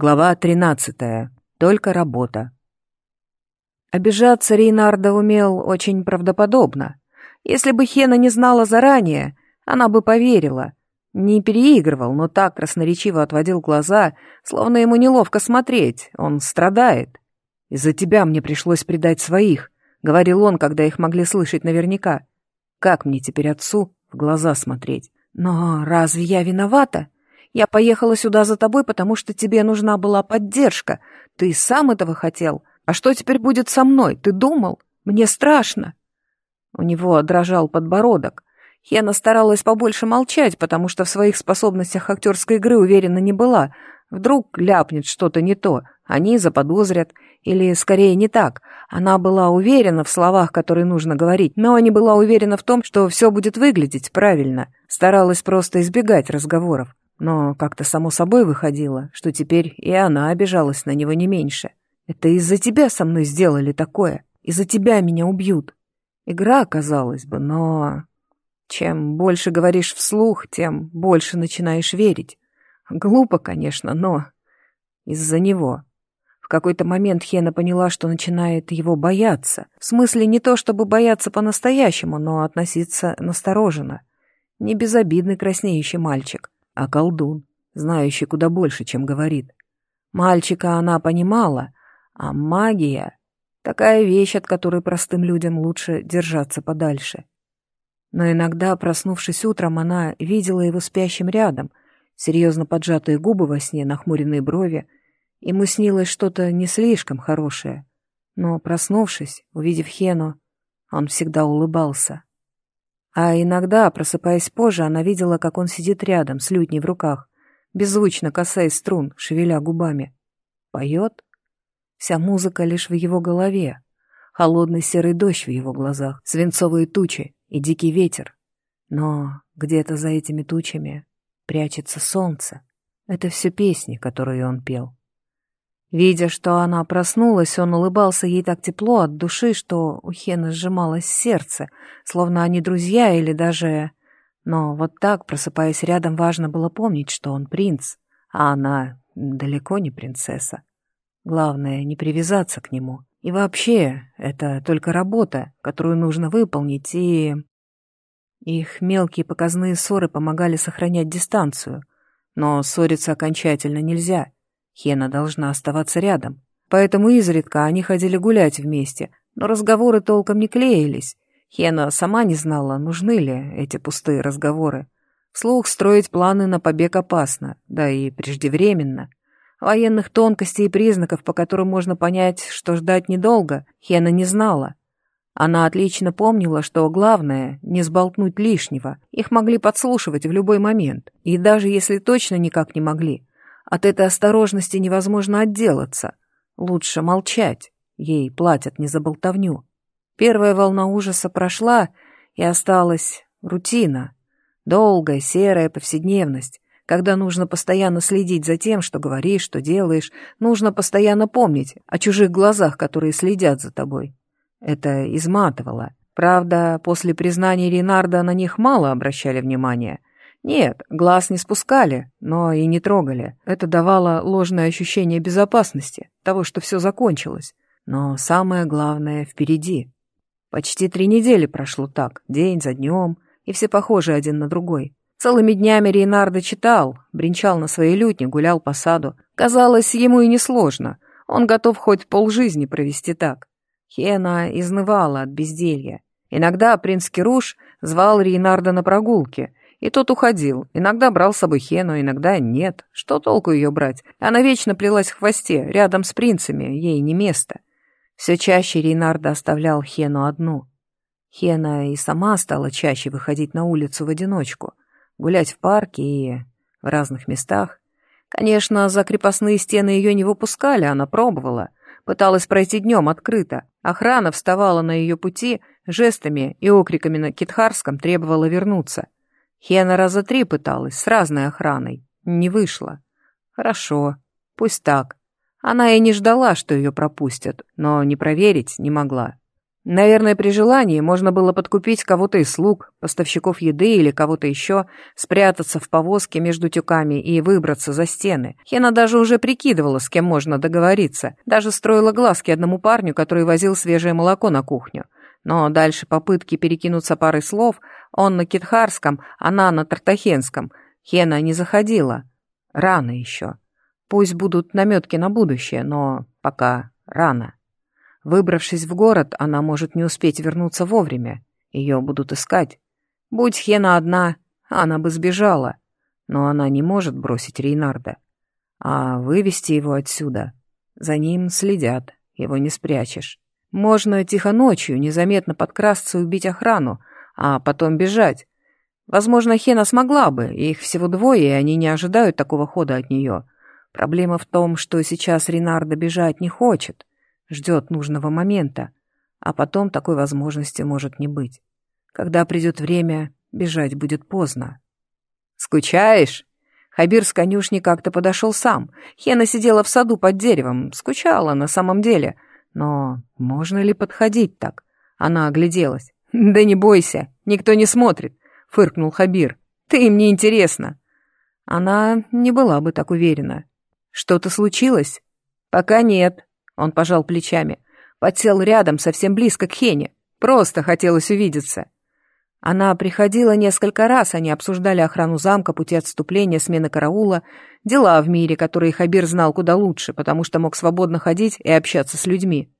Глава 13. Только работа. Обижаться Рейнарда умел очень правдоподобно. Если бы Хена не знала заранее, она бы поверила. Не переигрывал, но так красноречиво отводил глаза, словно ему неловко смотреть, он страдает. «Из-за тебя мне пришлось предать своих», — говорил он, когда их могли слышать наверняка. «Как мне теперь отцу в глаза смотреть?» «Но разве я виновата?» Я поехала сюда за тобой, потому что тебе нужна была поддержка. Ты сам этого хотел. А что теперь будет со мной? Ты думал? Мне страшно». У него дрожал подбородок. Хена старалась побольше молчать, потому что в своих способностях актерской игры уверена не была. Вдруг ляпнет что-то не то, они заподозрят. Или, скорее, не так. Она была уверена в словах, которые нужно говорить, но не была уверена в том, что все будет выглядеть правильно. Старалась просто избегать разговоров. Но как-то само собой выходило, что теперь и она обижалась на него не меньше. «Это из-за тебя со мной сделали такое. Из-за тебя меня убьют». Игра, казалось бы, но... Чем больше говоришь вслух, тем больше начинаешь верить. Глупо, конечно, но... Из-за него. В какой-то момент Хена поняла, что начинает его бояться. В смысле не то, чтобы бояться по-настоящему, но относиться настороженно. Не безобидный краснеющий мальчик а колдун, знающий куда больше, чем говорит. Мальчика она понимала, а магия — такая вещь, от которой простым людям лучше держаться подальше. Но иногда, проснувшись утром, она видела его спящим рядом, серьезно поджатые губы во сне, нахмуренные брови. Ему снилось что-то не слишком хорошее. Но, проснувшись, увидев Хену, он всегда улыбался. А иногда, просыпаясь позже, она видела, как он сидит рядом, с лютней в руках, беззвучно касаясь струн, шевеля губами. Поет? Вся музыка лишь в его голове. Холодный серый дождь в его глазах, свинцовые тучи и дикий ветер. Но где-то за этими тучами прячется солнце. Это все песни, которые он пел. Видя, что она проснулась, он улыбался ей так тепло от души, что у Хены сжималось сердце, словно они друзья или даже... Но вот так, просыпаясь рядом, важно было помнить, что он принц, а она далеко не принцесса. Главное, не привязаться к нему. И вообще, это только работа, которую нужно выполнить, и... Их мелкие показные ссоры помогали сохранять дистанцию. Но ссориться окончательно нельзя — Хена должна оставаться рядом. Поэтому изредка они ходили гулять вместе, но разговоры толком не клеились. Хена сама не знала, нужны ли эти пустые разговоры. Вслух строить планы на побег опасно, да и преждевременно. Военных тонкостей и признаков, по которым можно понять, что ждать недолго, Хена не знала. Она отлично помнила, что главное — не сболтнуть лишнего. Их могли подслушивать в любой момент. И даже если точно никак не могли, от этой осторожности невозможно отделаться. Лучше молчать. Ей платят не за болтовню. Первая волна ужаса прошла, и осталась рутина. Долгая, серая повседневность, когда нужно постоянно следить за тем, что говоришь, что делаешь, нужно постоянно помнить о чужих глазах, которые следят за тобой. Это изматывало. Правда, после признания Ренарда на них мало обращали внимания — нет, глаз не спускали, но и не трогали. Это давало ложное ощущение безопасности, того, что все закончилось. Но самое главное впереди. Почти три недели прошло так, день за днем, и все похожи один на другой. Целыми днями Рейнардо читал, бренчал на своей лютне, гулял по саду. Казалось, ему и не сложно. Он готов хоть полжизни провести так. Хена изнывала от безделья. Иногда принц Кируш звал Рейнарда на прогулки — и тот уходил. Иногда брал с собой Хену, иногда нет. Что толку ее брать? Она вечно плелась в хвосте, рядом с принцами, ей не место. Все чаще Рейнарда оставлял Хену одну. Хена и сама стала чаще выходить на улицу в одиночку, гулять в парке и в разных местах. Конечно, за крепостные стены ее не выпускали, она пробовала. Пыталась пройти днем открыто. Охрана вставала на ее пути, жестами и окриками на китхарском требовала вернуться — Хена раза три пыталась, с разной охраной. Не вышло. Хорошо, пусть так. Она и не ждала, что ее пропустят, но не проверить не могла. Наверное, при желании можно было подкупить кого-то из слуг, поставщиков еды или кого-то еще, спрятаться в повозке между тюками и выбраться за стены. Хена даже уже прикидывала, с кем можно договориться. Даже строила глазки одному парню, который возил свежее молоко на кухню. Но дальше попытки перекинуться парой слов, он на китхарском, она на тартахенском. Хена не заходила. Рано еще. Пусть будут наметки на будущее, но пока рано. Выбравшись в город, она может не успеть вернуться вовремя. Ее будут искать. Будь Хена одна, она бы сбежала. Но она не может бросить Рейнарда. А вывести его отсюда. За ним следят, его не спрячешь. Можно тихо ночью незаметно подкрасться и убить охрану, а потом бежать. Возможно, Хена смогла бы, их всего двое, и они не ожидают такого хода от нее. Проблема в том, что сейчас Ренардо бежать не хочет ждет нужного момента, а потом такой возможности может не быть. Когда придет время, бежать будет поздно. «Скучаешь?» Хабир с конюшни как-то подошел сам. Хена сидела в саду под деревом, скучала на самом деле. Но можно ли подходить так? Она огляделась. «Да не бойся, никто не смотрит», — фыркнул Хабир. «Ты им не интересна». Она не была бы так уверена. «Что-то случилось?» «Пока нет», он пожал плечами. Подсел рядом, совсем близко к Хене. Просто хотелось увидеться. Она приходила несколько раз, они обсуждали охрану замка, пути отступления, смены караула, дела в мире, которые Хабир знал куда лучше, потому что мог свободно ходить и общаться с людьми.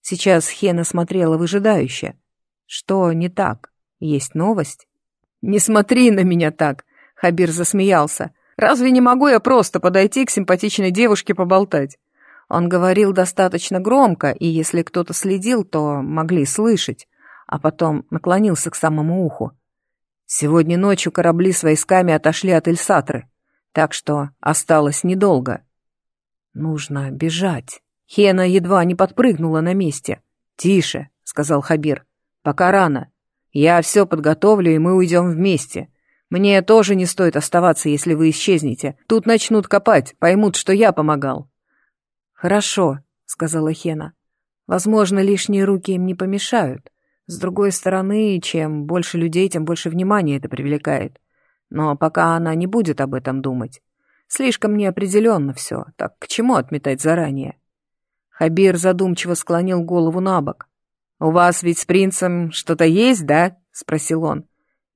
Сейчас Хена смотрела выжидающе. Что не так? Есть новость? «Не смотри на меня так!» — Хабир засмеялся. «Разве не могу я просто подойти к симпатичной девушке поболтать?» Он говорил достаточно громко, и если кто-то следил, то могли слышать, а потом наклонился к самому уху. Сегодня ночью корабли с войсками отошли от Эльсатры, так что осталось недолго. Нужно бежать. Хена едва не подпрыгнула на месте. «Тише», — сказал Хабир, — «пока рано. Я все подготовлю, и мы уйдем вместе. Мне тоже не стоит оставаться, если вы исчезнете. Тут начнут копать, поймут, что я помогал». «Хорошо», — сказала Хена. «Возможно, лишние руки им не помешают. С другой стороны, чем больше людей, тем больше внимания это привлекает. Но пока она не будет об этом думать. Слишком неопределенно все, так к чему отметать заранее?» Хабир задумчиво склонил голову на бок. «У вас ведь с принцем что-то есть, да?» — спросил он.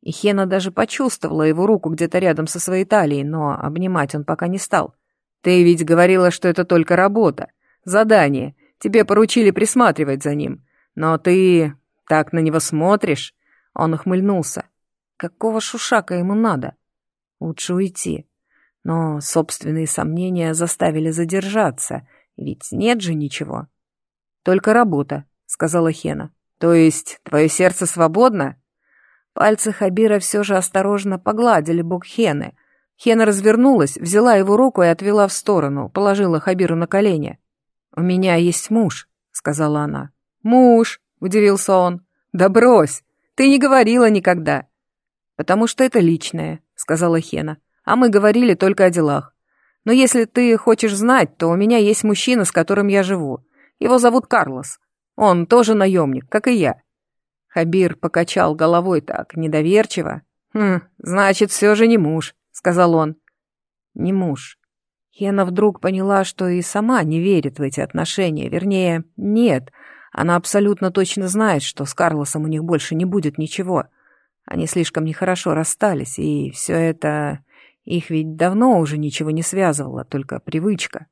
И Хена даже почувствовала его руку где-то рядом со своей талией, но обнимать он пока не стал. Ты ведь говорила, что это только работа, задание. Тебе поручили присматривать за ним. Но ты так на него смотришь. Он ухмыльнулся. Какого шушака ему надо? Лучше уйти. Но собственные сомнения заставили задержаться. Ведь нет же ничего. Только работа, сказала Хена. То есть твое сердце свободно? Пальцы Хабира все же осторожно погладили бок Хены, Хена развернулась, взяла его руку и отвела в сторону, положила Хабиру на колени. «У меня есть муж», — сказала она. «Муж», — удивился он. «Да брось, ты не говорила никогда». «Потому что это личное», — сказала Хена. «А мы говорили только о делах. Но если ты хочешь знать, то у меня есть мужчина, с которым я живу. Его зовут Карлос. Он тоже наемник, как и я». Хабир покачал головой так, недоверчиво. «Хм, значит, все же не муж сказал он. Не муж. Хена вдруг поняла, что и сама не верит в эти отношения. Вернее, нет. Она абсолютно точно знает, что с Карлосом у них больше не будет ничего. Они слишком нехорошо расстались, и все это... Их ведь давно уже ничего не связывало, только привычка.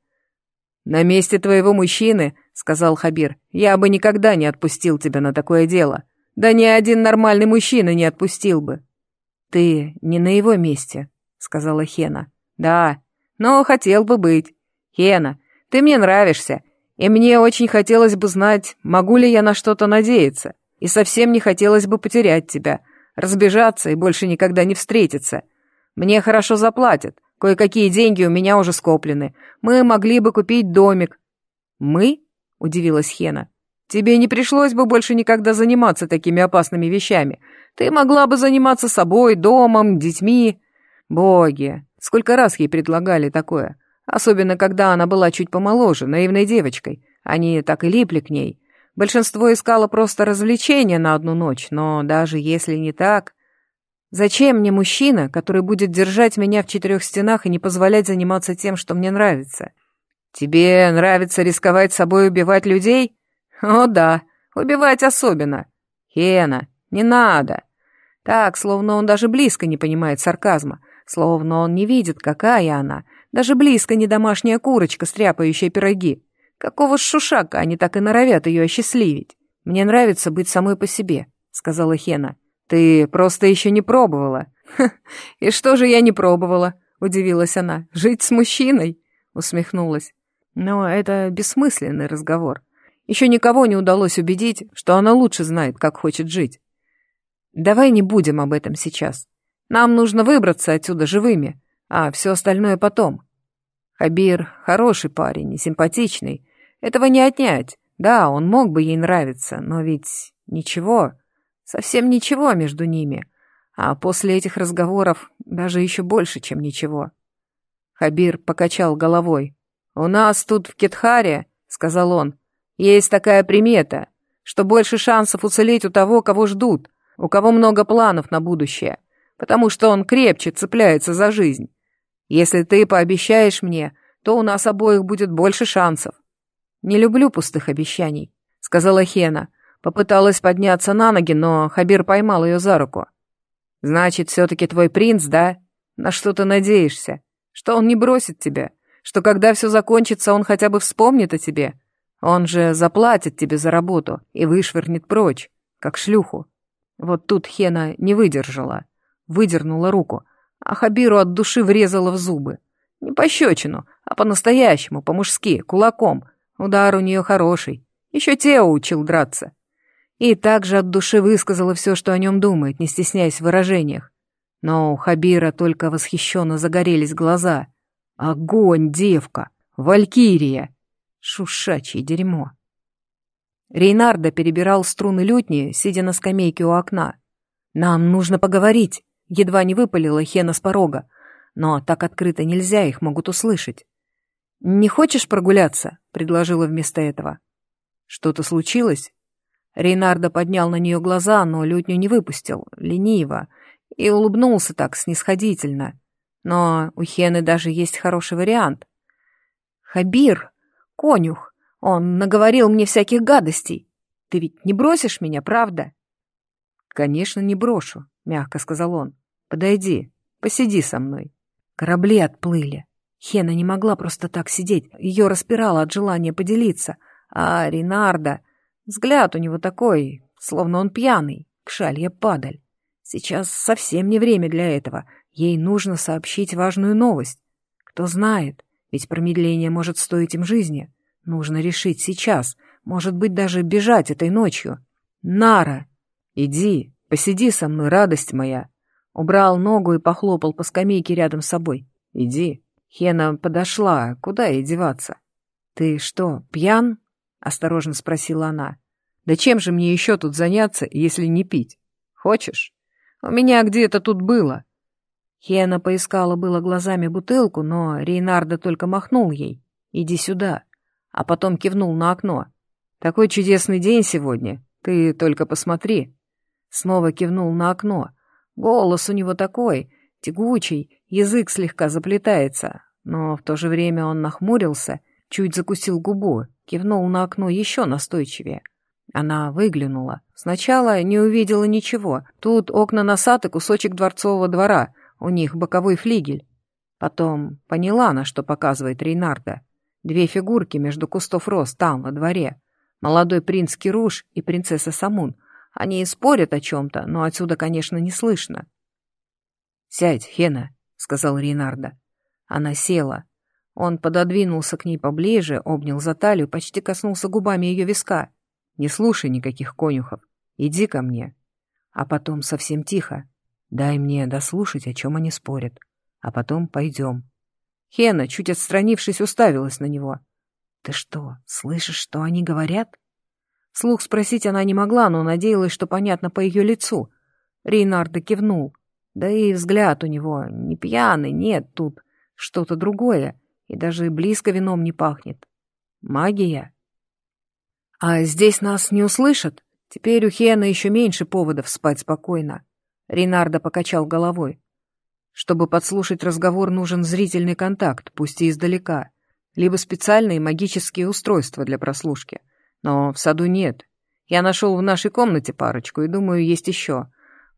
«На месте твоего мужчины, — сказал Хабир, — я бы никогда не отпустил тебя на такое дело. Да ни один нормальный мужчина не отпустил бы». «Ты не на его месте», — сказала Хена. «Да, но хотел бы быть. Хена, ты мне нравишься, и мне очень хотелось бы знать, могу ли я на что-то надеяться, и совсем не хотелось бы потерять тебя, разбежаться и больше никогда не встретиться. Мне хорошо заплатят, кое-какие деньги у меня уже скоплены. Мы могли бы купить домик». «Мы?» — удивилась Хена. «Тебе не пришлось бы больше никогда заниматься такими опасными вещами. Ты могла бы заниматься собой, домом, детьми». Боги, сколько раз ей предлагали такое, особенно когда она была чуть помоложе, наивной девочкой. Они так и липли к ней. Большинство искало просто развлечения на одну ночь, но даже если не так... Зачем мне мужчина, который будет держать меня в четырех стенах и не позволять заниматься тем, что мне нравится? Тебе нравится рисковать собой убивать людей? О да, убивать особенно. Хена, не надо. Так, словно он даже близко не понимает сарказма, словно он не видит, какая она, даже близко не домашняя курочка, стряпающая пироги. Какого шушака они так и норовят ее осчастливить? Мне нравится быть самой по себе, сказала Хена. Ты просто еще не пробовала. и что же я не пробовала? Удивилась она. Жить с мужчиной? Усмехнулась. Но это бессмысленный разговор. Еще никого не удалось убедить, что она лучше знает, как хочет жить. Давай не будем об этом сейчас. Нам нужно выбраться отсюда живыми, а все остальное потом. Хабир хороший парень и симпатичный. Этого не отнять. Да, он мог бы ей нравиться, но ведь ничего, совсем ничего между ними. А после этих разговоров даже еще больше, чем ничего. Хабир покачал головой. «У нас тут в Кетхаре, — сказал он, есть такая примета, что больше шансов уцелеть у того, кого ждут, у кого много планов на будущее, потому что он крепче цепляется за жизнь. Если ты пообещаешь мне, то у нас обоих будет больше шансов. Не люблю пустых обещаний, сказала Хена. Попыталась подняться на ноги, но Хабир поймал ее за руку. Значит, все-таки твой принц, да? На что ты надеешься? Что он не бросит тебя? Что когда все закончится, он хотя бы вспомнит о тебе? Он же заплатит тебе за работу и вышвырнет прочь, как шлюху. Вот тут Хена не выдержала, выдернула руку, а Хабиру от души врезала в зубы. Не пощечину, а по-настоящему, по-мужски, кулаком. Удар у нее хороший. Еще Тео учил драться. И также от души высказала все, что о нем думает, не стесняясь в выражениях. Но у Хабира только восхищенно загорелись глаза. «Огонь, девка! Валькирия!» Шушачье дерьмо. Рейнардо перебирал струны лютни, сидя на скамейке у окна. «Нам нужно поговорить», — едва не выпалила Хена с порога. «Но так открыто нельзя, их могут услышать». «Не хочешь прогуляться?» — предложила вместо этого. «Что-то случилось?» Рейнардо поднял на нее глаза, но лютню не выпустил, лениво, и улыбнулся так снисходительно. Но у Хены даже есть хороший вариант. «Хабир!» конюх. Он наговорил мне всяких гадостей. Ты ведь не бросишь меня, правда?» «Конечно, не брошу», — мягко сказал он. «Подойди, посиди со мной». Корабли отплыли. Хена не могла просто так сидеть. Ее распирало от желания поделиться. А Ринарда... Взгляд у него такой, словно он пьяный, кшалья падаль. Сейчас совсем не время для этого. Ей нужно сообщить важную новость. Кто знает, ведь промедление может стоить им жизни. Нужно решить сейчас. Может быть, даже бежать этой ночью. Нара! Иди, посиди со мной, радость моя. Убрал ногу и похлопал по скамейке рядом с собой. Иди. Хена подошла. Куда ей деваться? Ты что, пьян? Осторожно спросила она. Да чем же мне еще тут заняться, если не пить? Хочешь? У меня где-то тут было. Хена поискала было глазами бутылку, но Рейнарда только махнул ей. «Иди сюда», а потом кивнул на окно. «Такой чудесный день сегодня, ты только посмотри». Снова кивнул на окно. Голос у него такой, тягучий, язык слегка заплетается, но в то же время он нахмурился, чуть закусил губу, кивнул на окно еще настойчивее. Она выглянула. Сначала не увидела ничего. Тут окна насад и кусочек дворцового двора — у них боковой флигель. Потом поняла, на что показывает Рейнарда. Две фигурки между кустов роз там, во дворе. Молодой принц Кируш и принцесса Самун. Они и спорят о чем-то, но отсюда, конечно, не слышно. «Сядь, Хена», — сказал Рейнарда. Она села. Он пододвинулся к ней поближе, обнял за талию, почти коснулся губами ее виска. «Не слушай никаких конюхов. Иди ко мне». А потом совсем тихо. Дай мне дослушать, о чем они спорят, а потом пойдем. Хена, чуть отстранившись, уставилась на него. «Ты что, слышишь, что они говорят?» Слух спросить она не могла, но надеялась, что понятно по ее лицу. Рейнардо кивнул. Да и взгляд у него не пьяный, нет, тут что-то другое, и даже близко вином не пахнет. Магия? А здесь нас не услышат? Теперь у Хена еще меньше поводов спать спокойно. Ринардо покачал головой. Чтобы подслушать разговор, нужен зрительный контакт, пусть и издалека, либо специальные магические устройства для прослушки. Но в саду нет. Я нашел в нашей комнате парочку и думаю, есть еще.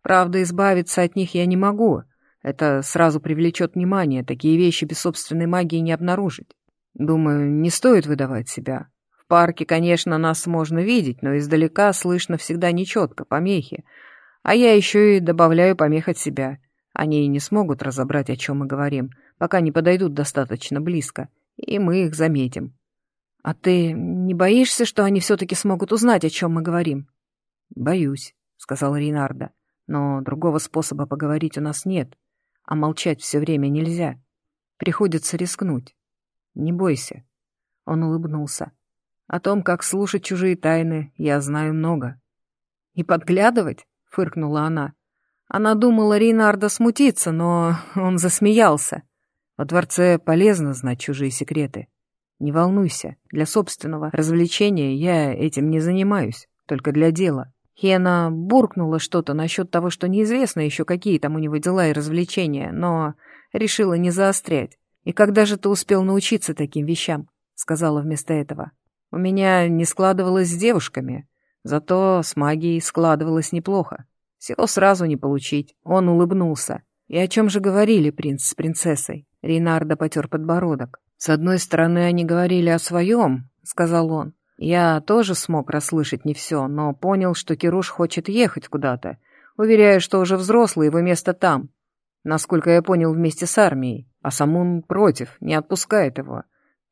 Правда, избавиться от них я не могу. Это сразу привлечет внимание, такие вещи без собственной магии не обнаружить. Думаю, не стоит выдавать себя. В парке, конечно, нас можно видеть, но издалека слышно всегда нечетко, помехи. А я еще и добавляю помех от себя. Они не смогут разобрать, о чем мы говорим, пока не подойдут достаточно близко, и мы их заметим. А ты не боишься, что они все-таки смогут узнать, о чем мы говорим? Боюсь, сказал Ринардо. Но другого способа поговорить у нас нет, а молчать все время нельзя. Приходится рискнуть. Не бойся. Он улыбнулся. О том, как слушать чужие тайны, я знаю много. И подглядывать? Фыркнула она. Она думала, Ринардо смутится, но он засмеялся. Во дворце полезно знать чужие секреты. Не волнуйся, для собственного развлечения я этим не занимаюсь, только для дела. Хена буркнула что-то насчет того, что неизвестно еще, какие там у него дела и развлечения, но решила не заострять. «И когда же ты успел научиться таким вещам?» — сказала вместо этого. «У меня не складывалось с девушками, зато с магией складывалось неплохо. Всего сразу не получить». Он улыбнулся. «И о чем же говорили принц с принцессой?» Рейнардо потер подбородок. «С одной стороны, они говорили о своем», — сказал он. «Я тоже смог расслышать не все, но понял, что Кируш хочет ехать куда-то. Уверяю, что уже взрослый, его место там. Насколько я понял, вместе с армией. А Самун против, не отпускает его.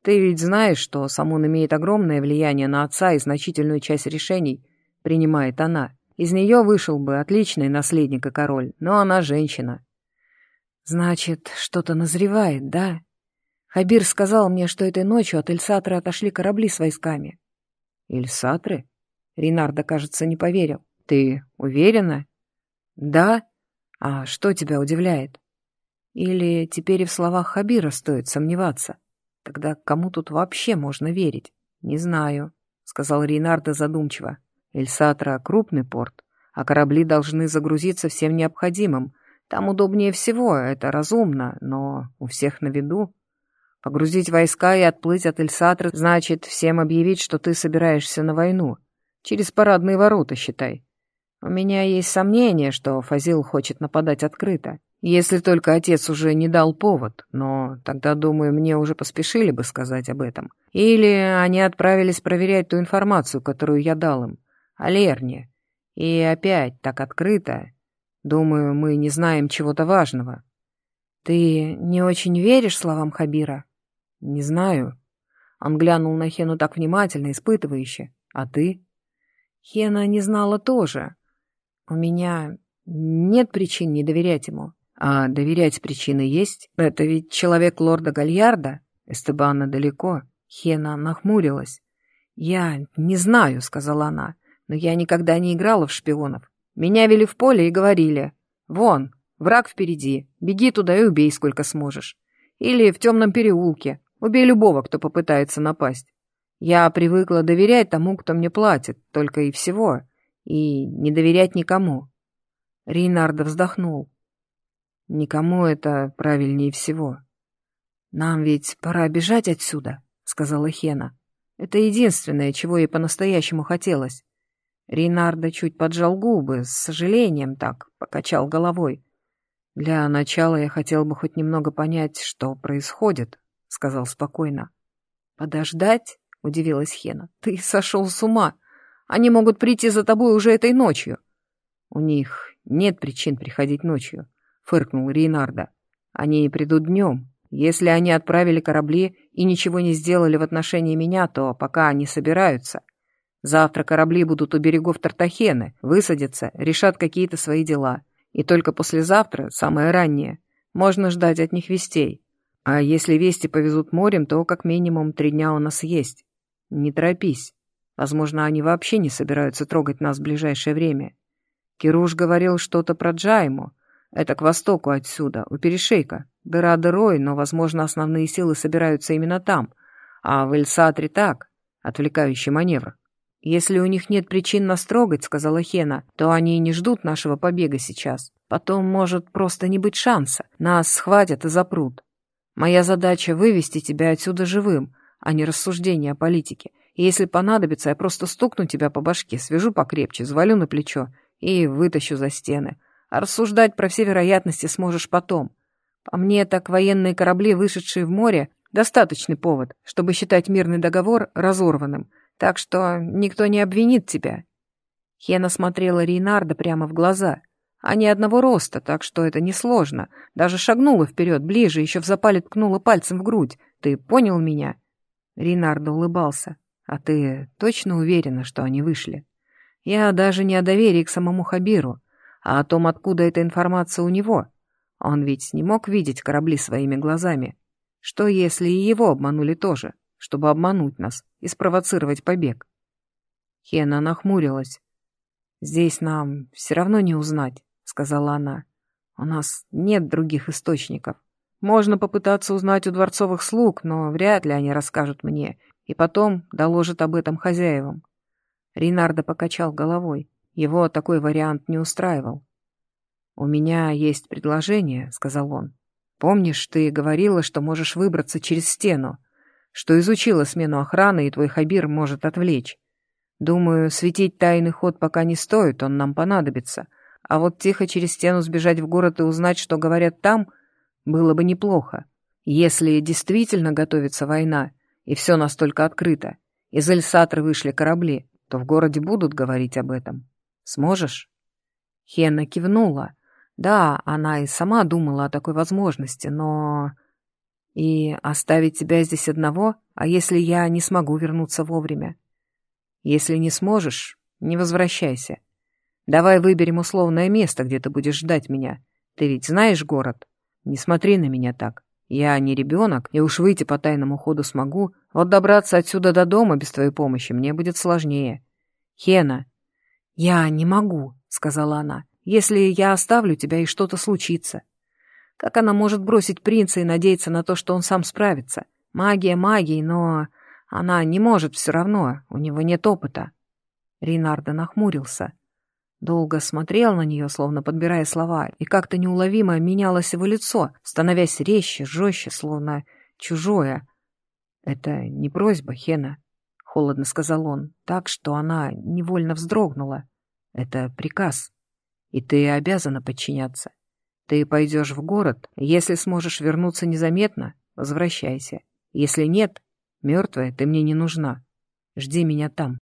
Ты ведь знаешь, что Самун имеет огромное влияние на отца и значительную часть решений принимает она. Из нее вышел бы отличный наследник и король, но она женщина. Значит, что-то назревает, да? Хабир сказал мне, что этой ночью от Эльсатра отошли корабли с войсками. Эльсатры? Ринардо, кажется, не поверил. Ты уверена? Да. А что тебя удивляет? Или теперь и в словах Хабира стоит сомневаться? Тогда кому тут вообще можно верить? Не знаю, сказал Рейнардо задумчиво. Эльсатра — крупный порт, а корабли должны загрузиться всем необходимым. Там удобнее всего, это разумно, но у всех на виду. Погрузить войска и отплыть от Эльсатра значит всем объявить, что ты собираешься на войну. Через парадные ворота, считай. У меня есть сомнение, что Фазил хочет нападать открыто. Если только отец уже не дал повод, но тогда, думаю, мне уже поспешили бы сказать об этом. Или они отправились проверять ту информацию, которую я дал им, о Лерне. И опять так открыто. Думаю, мы не знаем чего-то важного. Ты не очень веришь словам Хабира? Не знаю. Он глянул на Хену так внимательно, испытывающе. А ты? Хена не знала тоже. У меня нет причин не доверять ему. А доверять причины есть? Это ведь человек лорда Гальярда? Эстебана далеко. Хена нахмурилась. «Я не знаю», — сказала она, — «но я никогда не играла в шпионов. Меня вели в поле и говорили, вон, враг впереди, беги туда и убей сколько сможешь. Или в темном переулке, убей любого, кто попытается напасть. Я привыкла доверять тому, кто мне платит, только и всего, и не доверять никому». Рейнардо вздохнул. Никому это правильнее всего. «Нам ведь пора бежать отсюда», — сказала Хена. «Это единственное, чего ей по-настоящему хотелось». Рейнардо чуть поджал губы, с сожалением так, покачал головой. «Для начала я хотел бы хоть немного понять, что происходит», — сказал спокойно. «Подождать?» — удивилась Хена. «Ты сошел с ума. Они могут прийти за тобой уже этой ночью». «У них нет причин приходить ночью фыркнул Рейнарда. «Они придут днем. Если они отправили корабли и ничего не сделали в отношении меня, то пока они собираются. Завтра корабли будут у берегов Тартахены, высадятся, решат какие-то свои дела. И только послезавтра, самое раннее, можно ждать от них вестей. А если вести повезут морем, то как минимум три дня у нас есть. Не торопись. Возможно, они вообще не собираются трогать нас в ближайшее время. Кируш говорил что-то про Джайму, это к востоку отсюда, у перешейка. Дыра дырой, но, возможно, основные силы собираются именно там. А в Эльсатре так, отвлекающий маневр. «Если у них нет причин нас трогать, — сказала Хена, — то они и не ждут нашего побега сейчас. Потом может просто не быть шанса. Нас схватят и запрут. Моя задача — вывести тебя отсюда живым, а не рассуждение о политике. И если понадобится, я просто стукну тебя по башке, свяжу покрепче, звалю на плечо и вытащу за стены. А рассуждать про все вероятности сможешь потом. По мне, так военные корабли, вышедшие в море, достаточный повод, чтобы считать мирный договор разорванным — так что никто не обвинит тебя». Хена смотрела Рейнарда прямо в глаза. Они одного роста, так что это несложно. Даже шагнула вперед, ближе, еще в запале ткнула пальцем в грудь. «Ты понял меня?» Рейнардо улыбался. «А ты точно уверена, что они вышли?» «Я даже не о доверии к самому Хабиру, а о том, откуда эта информация у него. Он ведь не мог видеть корабли своими глазами. Что, если и его обманули тоже?» чтобы обмануть нас и спровоцировать побег. Хена нахмурилась. «Здесь нам все равно не узнать», — сказала она. «У нас нет других источников. Можно попытаться узнать у дворцовых слуг, но вряд ли они расскажут мне, и потом доложат об этом хозяевам». Ринардо покачал головой. Его такой вариант не устраивал. «У меня есть предложение», — сказал он. «Помнишь, ты говорила, что можешь выбраться через стену? что изучила смену охраны, и твой Хабир может отвлечь. Думаю, светить тайный ход пока не стоит, он нам понадобится. А вот тихо через стену сбежать в город и узнать, что говорят там, было бы неплохо. Если действительно готовится война, и все настолько открыто, из Эльсатры вышли корабли, то в городе будут говорить об этом. Сможешь?» Хена кивнула. Да, она и сама думала о такой возможности, но... И оставить тебя здесь одного, а если я не смогу вернуться вовремя? Если не сможешь, не возвращайся. Давай выберем условное место, где ты будешь ждать меня. Ты ведь знаешь город? Не смотри на меня так. Я не ребенок, и уж выйти по тайному ходу смогу. Вот добраться отсюда до дома без твоей помощи мне будет сложнее. Хена. Я не могу, сказала она. Если я оставлю тебя и что-то случится. Как она может бросить принца и надеяться на то, что он сам справится? Магия магией, но она не может все равно, у него нет опыта. Ринардо нахмурился. Долго смотрел на нее, словно подбирая слова, и как-то неуловимо менялось его лицо, становясь резче, жестче, словно чужое. «Это не просьба, Хена», — холодно сказал он, так, что она невольно вздрогнула. «Это приказ, и ты обязана подчиняться. Ты пойдешь в город, если сможешь вернуться незаметно, возвращайся. Если нет, мертвая, ты мне не нужна. Жди меня там.